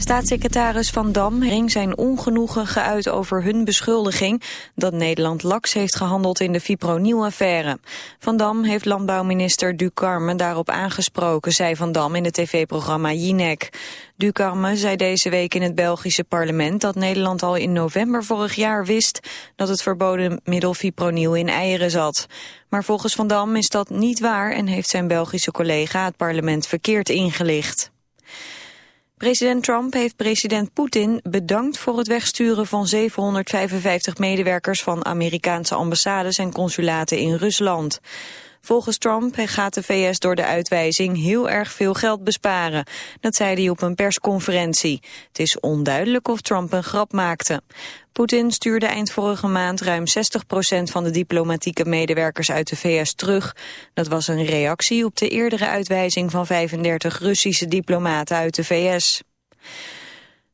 Staatssecretaris Van Dam ring zijn ongenoegen geuit over hun beschuldiging... dat Nederland laks heeft gehandeld in de fipronil-affaire. Van Dam heeft landbouwminister Ducarme daarop aangesproken... zei Van Dam in het tv-programma Jinek. Ducarme zei deze week in het Belgische parlement... dat Nederland al in november vorig jaar wist... dat het verboden middel fipronil in eieren zat. Maar volgens Van Dam is dat niet waar... en heeft zijn Belgische collega het parlement verkeerd ingelicht. President Trump heeft president Poetin bedankt voor het wegsturen van 755 medewerkers van Amerikaanse ambassades en consulaten in Rusland. Volgens Trump gaat de VS door de uitwijzing heel erg veel geld besparen. Dat zei hij op een persconferentie. Het is onduidelijk of Trump een grap maakte. Poetin stuurde eind vorige maand ruim 60% van de diplomatieke medewerkers uit de VS terug. Dat was een reactie op de eerdere uitwijzing van 35 Russische diplomaten uit de VS.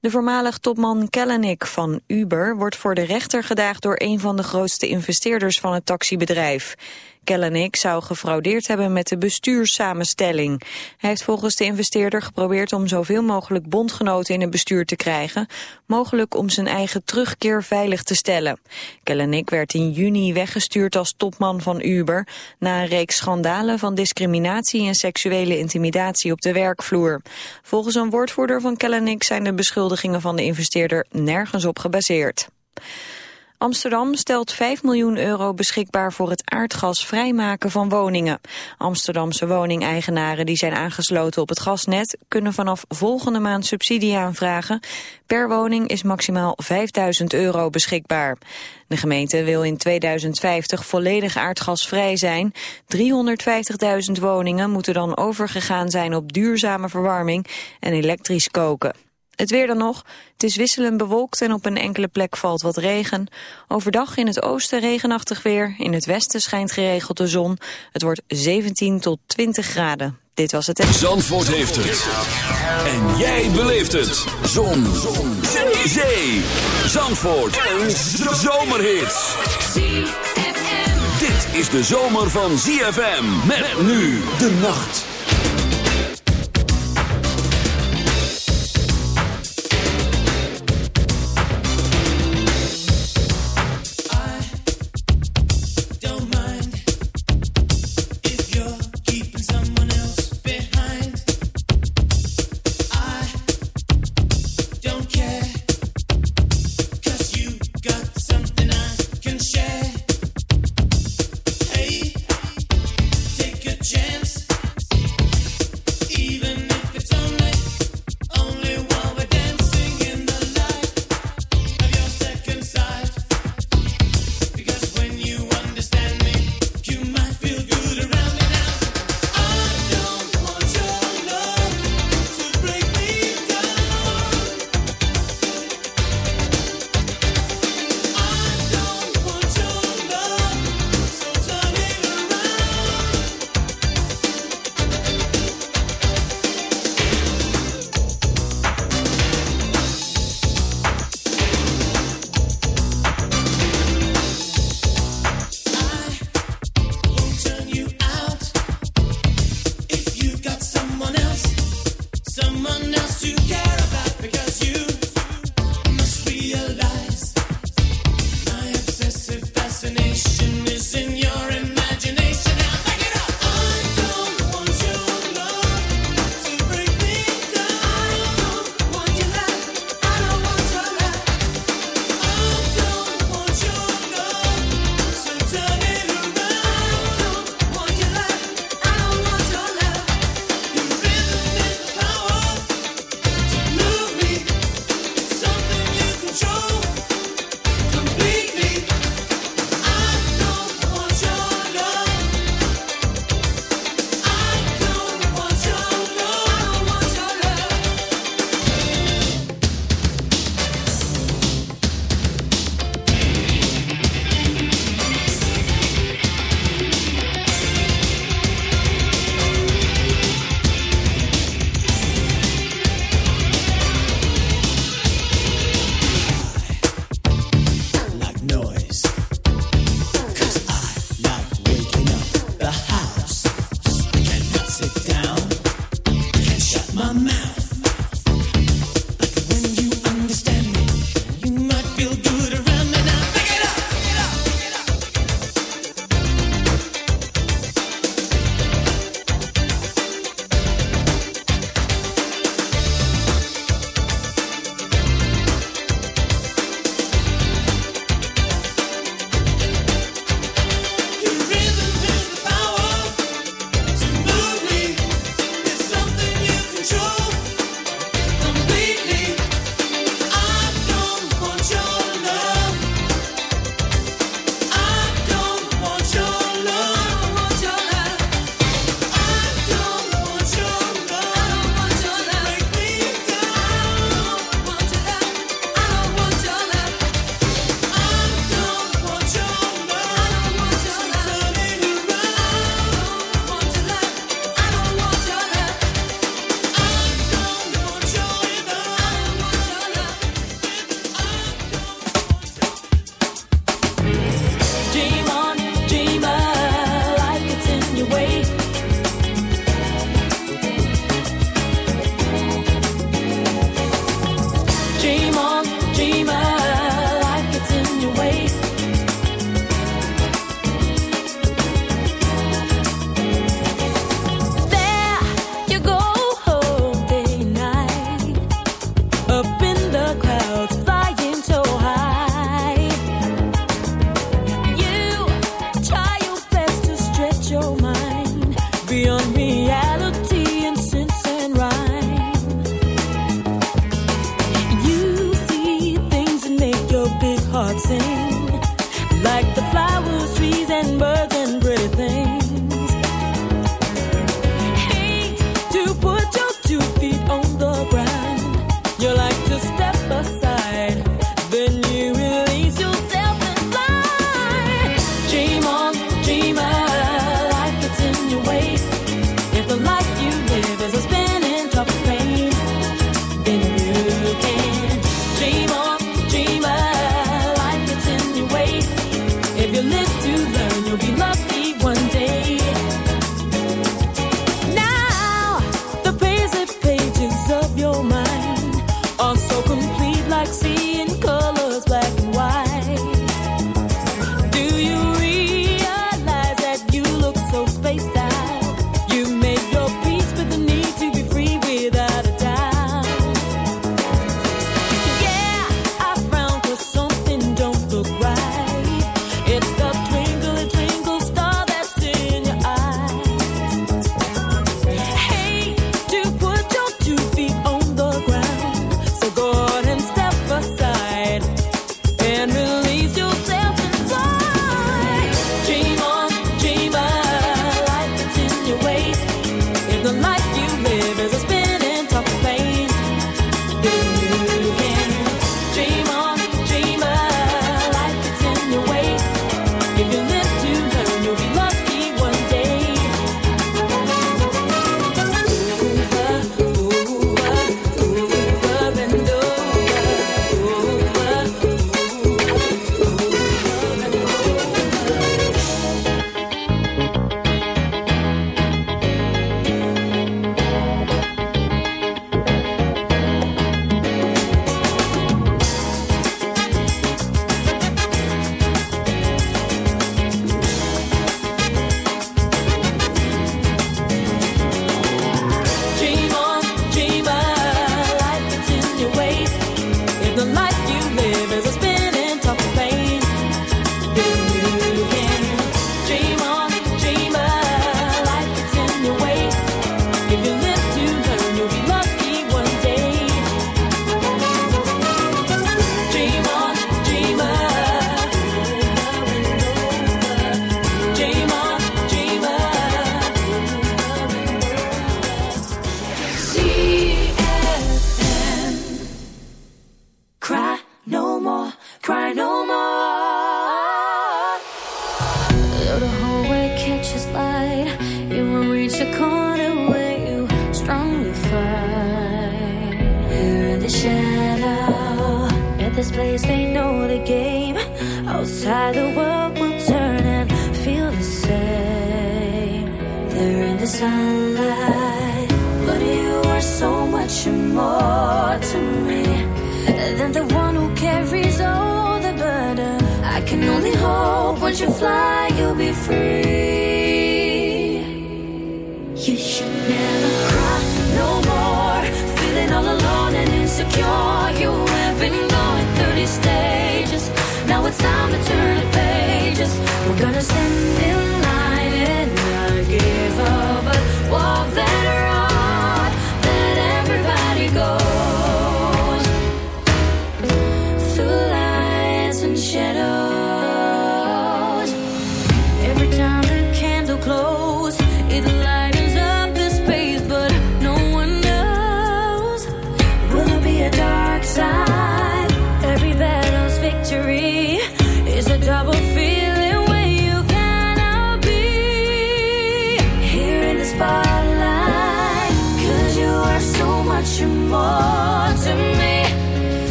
De voormalig topman Kellenik van Uber wordt voor de rechter gedaagd door een van de grootste investeerders van het taxibedrijf. Kellenik zou gefraudeerd hebben met de bestuurssamenstelling. Hij heeft volgens de investeerder geprobeerd om zoveel mogelijk bondgenoten in het bestuur te krijgen, mogelijk om zijn eigen terugkeer veilig te stellen. Kellenik werd in juni weggestuurd als topman van Uber na een reeks schandalen van discriminatie en seksuele intimidatie op de werkvloer. Volgens een woordvoerder van Kellenik zijn de beschuldigingen van de investeerder nergens op gebaseerd. Amsterdam stelt 5 miljoen euro beschikbaar voor het aardgas vrijmaken van woningen. Amsterdamse woningeigenaren die zijn aangesloten op het gasnet kunnen vanaf volgende maand subsidie aanvragen. Per woning is maximaal 5000 euro beschikbaar. De gemeente wil in 2050 volledig aardgasvrij zijn. 350.000 woningen moeten dan overgegaan zijn op duurzame verwarming en elektrisch koken. Het weer dan nog. Het is wisselend bewolkt en op een enkele plek valt wat regen. Overdag in het oosten regenachtig weer. In het westen schijnt geregeld de zon. Het wordt 17 tot 20 graden. Dit was het... Zandvoort heeft het. En jij beleeft het. Zon. zon. Zee. Zee. Zandvoort. Een zomerhit. Dit is de zomer van ZFM. Met nu de nacht.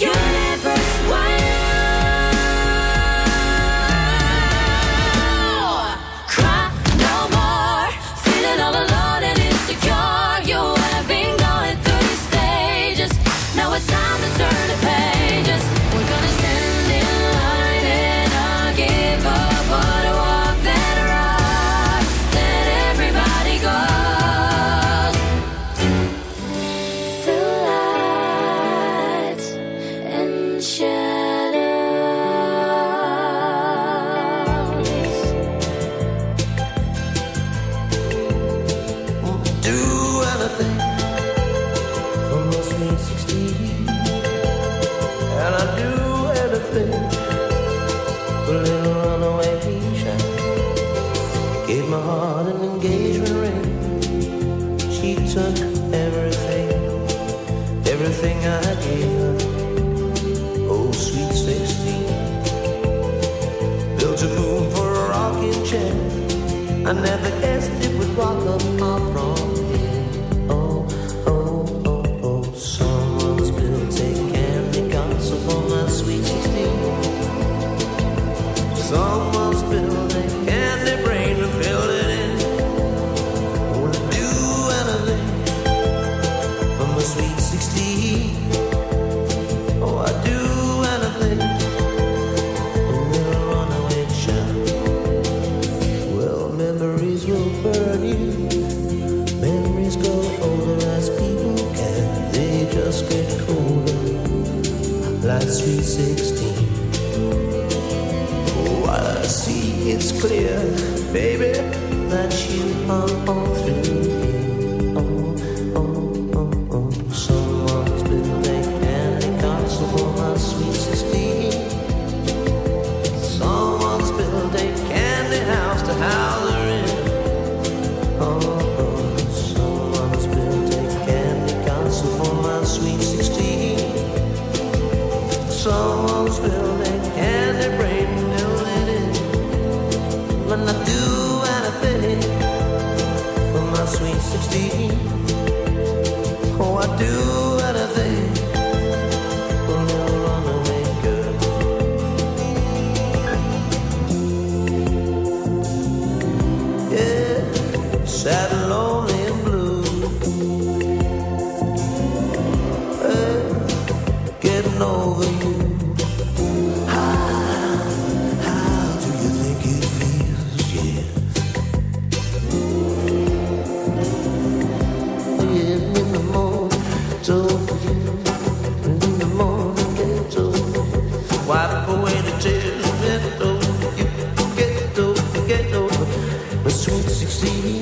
you. see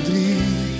Verdriet.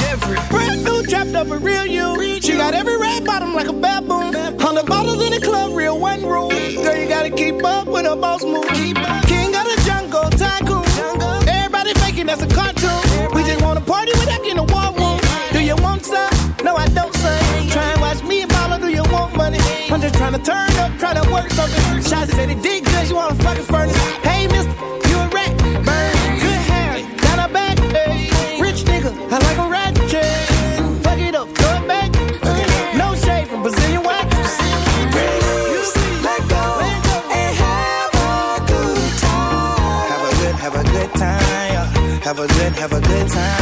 Jeffrey. Brand new trapped up a real you. She got every red bottom like a baboon. Hundred bottles in the club, real one room. Girl, you gotta keep up with a boss move. King of the jungle, tycoon. Everybody faking that's a cartoon. We just wanna party without getting a war room. Do you want some? No, I don't, son. Try and watch me and mama, do you want money? I'm just trying to turn up, try to work something. Shots said it did good, you wanna fucking furnace. Hey, mister, have a good time.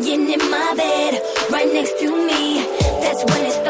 lying in my bed, right next to me. That's when it starts.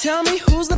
Tell me who's the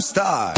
star.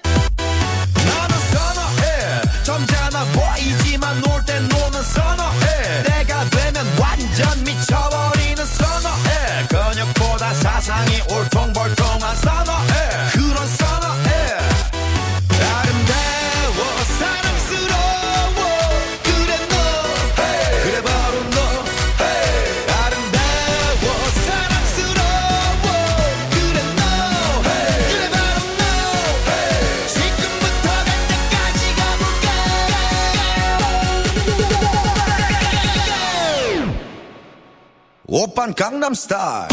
star.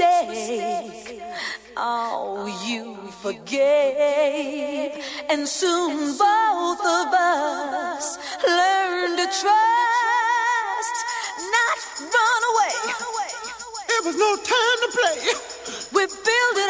mistake. Oh, you forgave, and soon both of us learned to trust, not run away. It was no time to play. We built it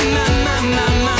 My, my, my, my,